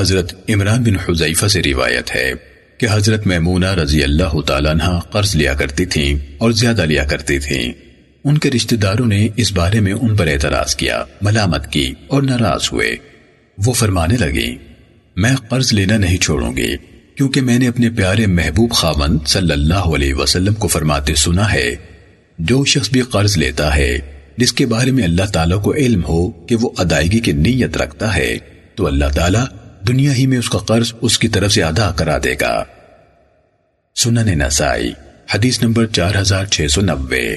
حضرت عمران بن حزیفہ سے روایت ہے کہ حضرت میمونہ رضی اللہ تعالیٰ عنہ قرض لیا کرتی تھیں اور زیادہ لیا کرتی تھیں۔ ان کے رشتہ داروں نے اس بارے میں ان پر اعتراض کیا، ملامت کی اور ناراض ہوئے۔ وہ فرمانے لگی میں قرض لینا نہیں چھوڑوں گی، کیونکہ میں نے اپنے پیارے محبوب خاون صلی اللہ علیہ وسلم کو فرماتے سنا ہے، جو شخص بھی قرض لیتا ہے، جس کے بارے میں اللہ تعالیٰ کو علم ہو کہ وہ ادائیگی کی نیت رکھتا ہے، تو اللہ تعالیٰ دنیا ہی میں اس کا قرض اس کی طرف سے ادا کرا دے گا۔ سنن نسائی، حدیث نمبر چار ہزار چھ سو نبے